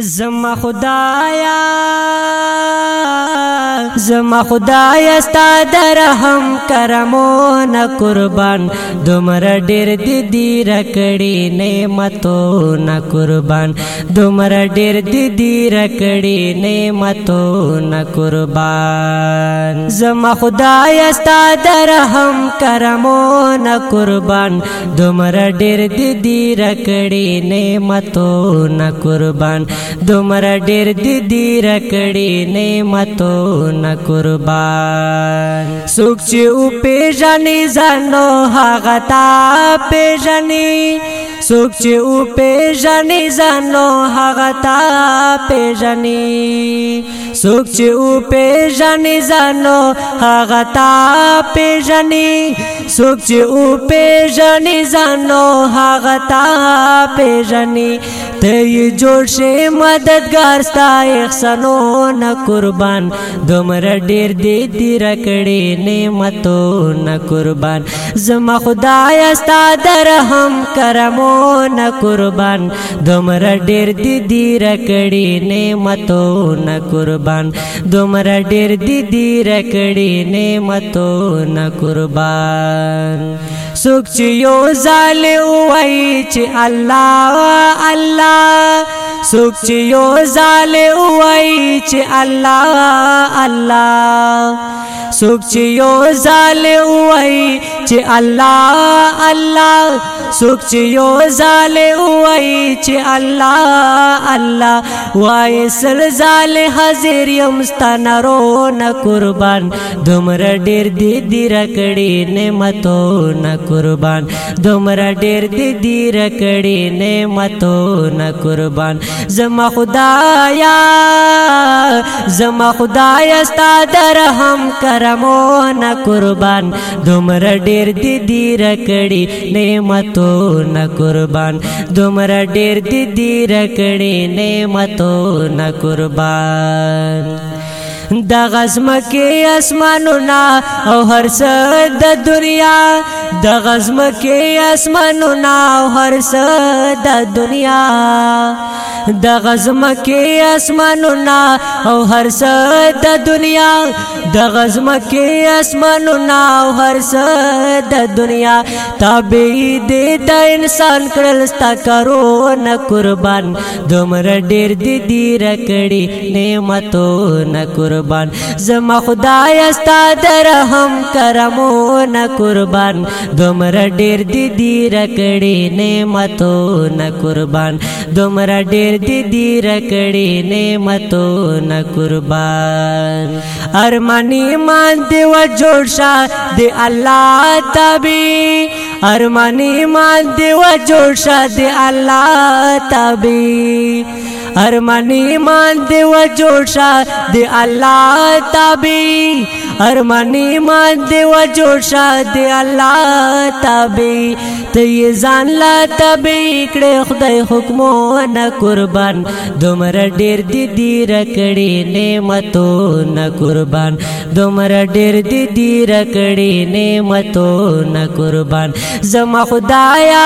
زما خدایا زما خدای ستا درهم کرمونه قربان دومره ډېر دې دې رکړې نعمتونه قربان دومره ډېر دې دې رکړې نعمتونه قربان زما خدای ستا درهم کرمونه قربان دومره ډېر دې دې رکړې نعمتونه قربان دومره ډېر دې دې رکړې نعمتونه न قربان سوک چې او پیژنې زنو هغه تا پیژنې سوک چې او پیژنې زنو هغه تا پیژنې سوک چې او پیژنې زنو هغه تا پیژنې سوک چې او پیژنې ځانو هغه تا پیژنې ته جوړ شي مددگار ستا احسانو نه قربان دومره ډیر دې دې رکړې نعمتو نه قربان زما خدای ستا درهم کرمو نه قربان دومره ډیر دې دې رکړې نعمتو نه قربان دومره ډیر دې دې رکړې نعمتو نه قربان سوک سوکھ یو زال اوئی چ اللہ اللہ سوکھ یو زال اوئی چ اللہ اللہ سوکھ یو زال اوئی چې الله الله سوک چې یو زاله وای چې الله الله وای سل زاله حاضر یم ستنرو نه قربان دمر ډیر دی دی رکړې نعمتو نه قربان دمر ډیر دی دی رکړې نعمتو نه قربان زما خدایا زما خدای استا درهم کرمونه قربان دومره ډیر دی دی رکړي نعمتونه قربان دومره ډیر دی دی رکړي نعمتونه قربان د غزم کې اسمانونه او هر څه د دنیا د غزم کې اسمانونه او هر څه د دنیا د غزم کې اسمانونه او هر څه د دنیا د غزم کې اسمانونه او هر څه د دنیا تابع دي د انسان کړل ستا کرو نه قربان دومره ډېر دي دی رکړي نعمتو نه قربان قربان زما خدای استا درهم کرمونه قربان دمر ډیر دی دی رکړې نعمتونه قربان دمر ډیر دی دی رکړې نعمتونه قربان ارمانی مان دی و جوړ شه دی الله تبي ارمانی مان دی و جوړ شه دی الله تبي ارمان ایمان دی و جوړه دی الله تابع ارمان ایمان دی و جوړه دی الله تابع ته ځان لا تابع کړه خدای حکمونه قربان دومره ډیر دی دی رکړې نعمتونه قربان دومره ډیر دی دی رکړې نعمتونه قربان زما خدایا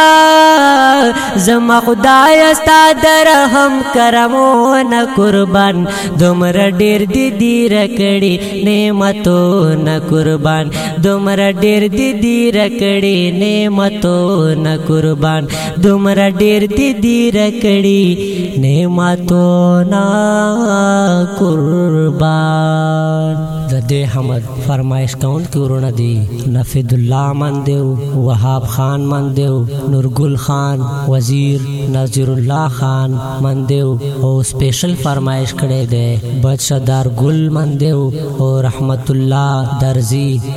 زما خدایا ستاد رحم کر حرامونه قربان دومره ډیر دی دی رکړي نعمتونه قربان دومره ډیر دی دی رکړي نعمتونه قربان دومره ډیر دی دی رکړي نعمتونه قربان گدے حمد فرمائش کون کورونه دي نفید الله من دیو وهاب خان من دیو نورګل خان وزیر نذیر الله خان من دیو او سپیشل فرمایش کړي دي بادشاہ دار ګل من دیو او رحمت الله درزی